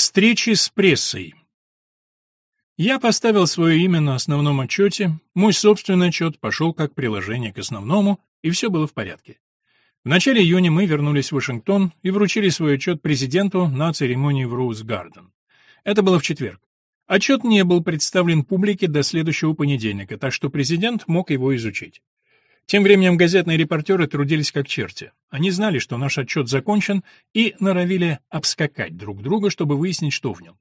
встречи с прессой. Я поставил свое имя на основном отчете, мой собственный отчет пошел как приложение к основному, и все было в порядке. В начале июня мы вернулись в Вашингтон и вручили свой отчет президенту на церемонии в Роуз-Гарден. Это было в четверг. Отчет не был представлен публике до следующего понедельника, так что президент мог его изучить. Тем временем газетные репортеры трудились как черти. Они знали, что наш отчет закончен, и норовили обскакать друг друга, чтобы выяснить, что в нем.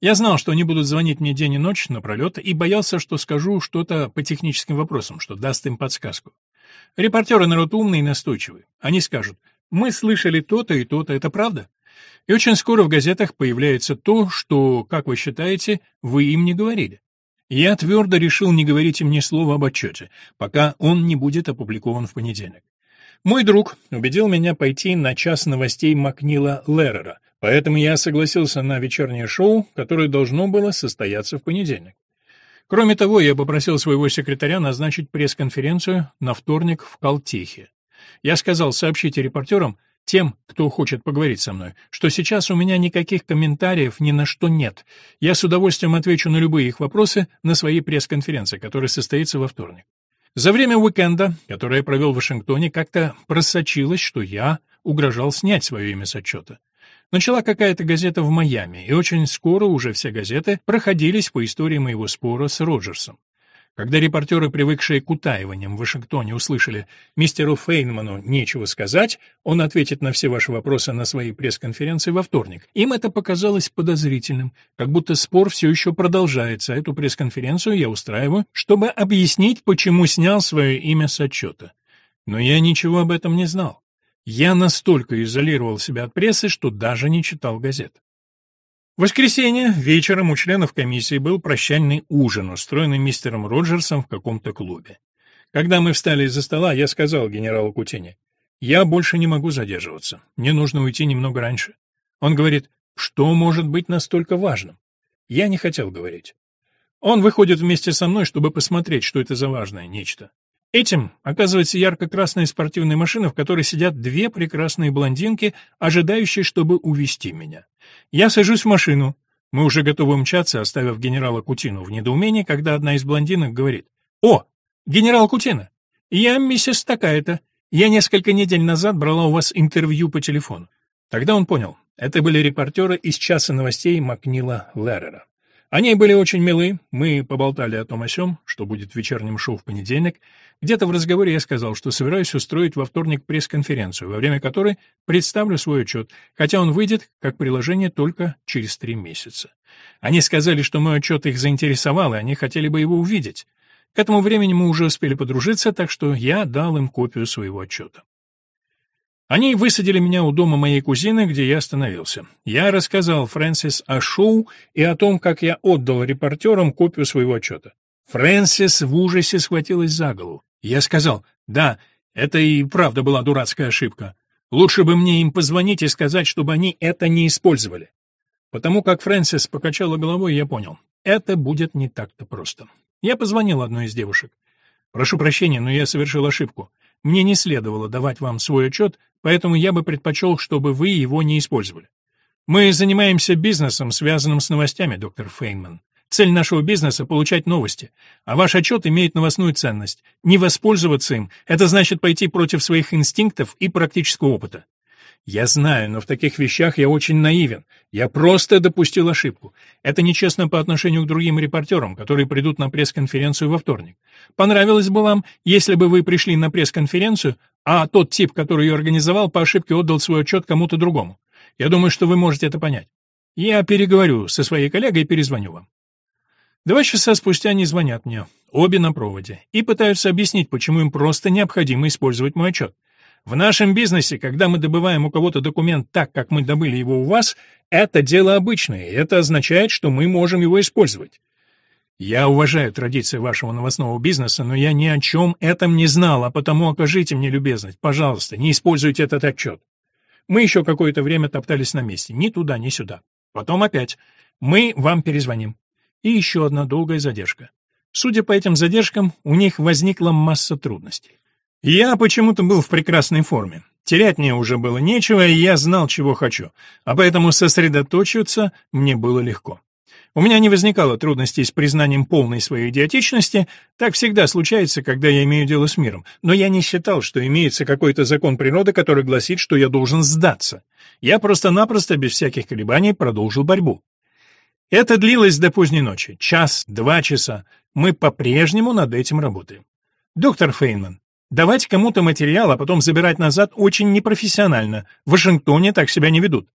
Я знал, что они будут звонить мне день и ночь напролет, и боялся, что скажу что-то по техническим вопросам, что даст им подсказку. Репортеры народ умный и настойчивый. Они скажут, мы слышали то-то и то-то, это правда? И очень скоро в газетах появляется то, что, как вы считаете, вы им не говорили. Я твердо решил не говорить им ни слова об отчете, пока он не будет опубликован в понедельник. Мой друг убедил меня пойти на час новостей Макнила Леррера, поэтому я согласился на вечернее шоу, которое должно было состояться в понедельник. Кроме того, я попросил своего секретаря назначить пресс-конференцию на вторник в Калтихе. Я сказал сообщите репортерам, тем, кто хочет поговорить со мной, что сейчас у меня никаких комментариев ни на что нет. Я с удовольствием отвечу на любые их вопросы на своей пресс-конференции, которая состоится во вторник. За время уикенда, которое я провел в Вашингтоне, как-то просочилось, что я угрожал снять свое имя с отчета. Начала какая-то газета в Майами, и очень скоро уже все газеты проходились по истории моего спора с Роджерсом. Когда репортеры, привыкшие к утаиваниям в Вашингтоне, услышали «Мистеру Фейнману нечего сказать», он ответит на все ваши вопросы на своей пресс-конференции во вторник. Им это показалось подозрительным, как будто спор все еще продолжается, эту пресс-конференцию я устраиваю, чтобы объяснить, почему снял свое имя с отчета. Но я ничего об этом не знал. Я настолько изолировал себя от прессы, что даже не читал газет. В воскресенье вечером у членов комиссии был прощальный ужин, устроенный мистером Роджерсом в каком-то клубе. Когда мы встали из-за стола, я сказал генералу Кутине, «Я больше не могу задерживаться. Мне нужно уйти немного раньше». Он говорит, «Что может быть настолько важным?» Я не хотел говорить. Он выходит вместе со мной, чтобы посмотреть, что это за важное нечто. Этим оказывается ярко-красная спортивная машина, в которой сидят две прекрасные блондинки, ожидающие, чтобы увести меня. Я сажусь в машину. Мы уже готовы мчаться, оставив генерала Кутину в недоумении, когда одна из блондинок говорит. «О, генерал Кутина! Я миссис такая-то. Я несколько недель назад брала у вас интервью по телефону». Тогда он понял. Это были репортеры из «Часа новостей» Макнила Леррера. Они были очень милы, мы поболтали о том о сём, что будет вечерним шоу в понедельник. Где-то в разговоре я сказал, что собираюсь устроить во вторник пресс-конференцию, во время которой представлю свой отчет, хотя он выйдет как приложение только через три месяца. Они сказали, что мой отчет их заинтересовал, и они хотели бы его увидеть. К этому времени мы уже успели подружиться, так что я дал им копию своего отчета. Они высадили меня у дома моей кузины, где я остановился. Я рассказал Фрэнсис о шоу и о том, как я отдал репортерам копию своего отчета. Фрэнсис в ужасе схватилась за голову. Я сказал, да, это и правда была дурацкая ошибка. Лучше бы мне им позвонить и сказать, чтобы они это не использовали. Потому как Фрэнсис покачала головой, я понял, это будет не так-то просто. Я позвонил одной из девушек. «Прошу прощения, но я совершил ошибку. Мне не следовало давать вам свой отчет, поэтому я бы предпочел, чтобы вы его не использовали. Мы занимаемся бизнесом, связанным с новостями, доктор Фейнман. Цель нашего бизнеса — получать новости, а ваш отчет имеет новостную ценность. Не воспользоваться им — это значит пойти против своих инстинктов и практического опыта. Я знаю, но в таких вещах я очень наивен. Я просто допустил ошибку. Это нечестно по отношению к другим репортерам, которые придут на пресс-конференцию во вторник. Понравилось бы вам, если бы вы пришли на пресс-конференцию, а тот тип, который ее организовал, по ошибке отдал свой отчет кому-то другому. Я думаю, что вы можете это понять. Я переговорю со своей коллегой и перезвоню вам. Два часа спустя они звонят мне, обе на проводе, и пытаются объяснить, почему им просто необходимо использовать мой отчет. В нашем бизнесе, когда мы добываем у кого-то документ так, как мы добыли его у вас, это дело обычное, это означает, что мы можем его использовать. Я уважаю традиции вашего новостного бизнеса, но я ни о чем этом не знал, а потому окажите мне любезность, пожалуйста, не используйте этот отчет. Мы еще какое-то время топтались на месте, ни туда, ни сюда. Потом опять. Мы вам перезвоним. И еще одна долгая задержка. Судя по этим задержкам, у них возникла масса трудностей. Я почему-то был в прекрасной форме. Терять мне уже было нечего, и я знал, чего хочу, а поэтому сосредоточиться мне было легко. У меня не возникало трудностей с признанием полной своей идиотичности, так всегда случается, когда я имею дело с миром, но я не считал, что имеется какой-то закон природы, который гласит, что я должен сдаться. Я просто-напросто, без всяких колебаний, продолжил борьбу. Это длилось до поздней ночи, час, два часа. Мы по-прежнему над этим работаем. «Доктор Фейнман, Давать кому-то материал, а потом забирать назад очень непрофессионально. В Вашингтоне так себя не ведут.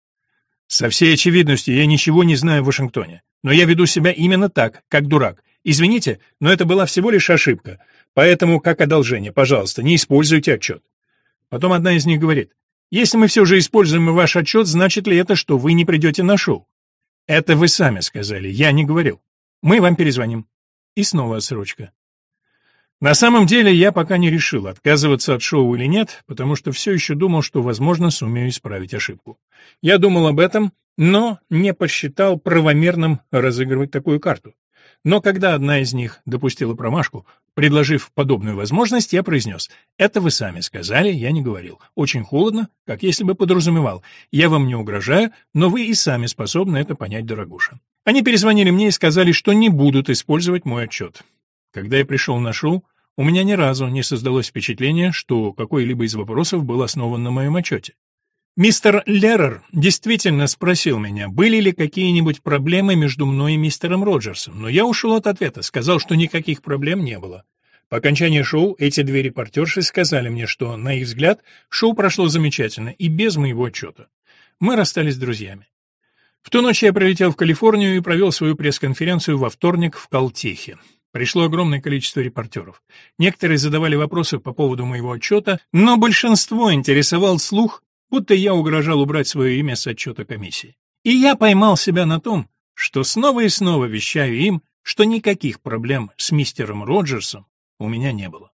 Со всей очевидностью, я ничего не знаю в Вашингтоне. Но я веду себя именно так, как дурак. Извините, но это была всего лишь ошибка. Поэтому, как одолжение, пожалуйста, не используйте отчет. Потом одна из них говорит, если мы все же используем ваш отчет, значит ли это, что вы не придете на шоу? Это вы сами сказали, я не говорил. Мы вам перезвоним. И снова отсрочка. На самом деле я пока не решил, отказываться от шоу или нет, потому что все еще думал, что, возможно, сумею исправить ошибку. Я думал об этом, но не посчитал правомерным разыгрывать такую карту. Но когда одна из них допустила промашку, предложив подобную возможность, я произнес «Это вы сами сказали, я не говорил. Очень холодно, как если бы подразумевал. Я вам не угрожаю, но вы и сами способны это понять, дорогуша». Они перезвонили мне и сказали, что не будут использовать мой отчет. Когда я пришел на шоу, у меня ни разу не создалось впечатление, что какой-либо из вопросов был основан на моем отчете. Мистер Леррер действительно спросил меня, были ли какие-нибудь проблемы между мной и мистером Роджерсом, но я ушел от ответа, сказал, что никаких проблем не было. По окончании шоу эти две репортерши сказали мне, что, на их взгляд, шоу прошло замечательно и без моего отчета. Мы расстались друзьями. В ту ночь я прилетел в Калифорнию и провел свою пресс-конференцию во вторник в Калтехе. Пришло огромное количество репортеров. Некоторые задавали вопросы по поводу моего отчета, но большинство интересовал слух, будто я угрожал убрать свое имя с отчета комиссии. И я поймал себя на том, что снова и снова вещаю им, что никаких проблем с мистером Роджерсом у меня не было.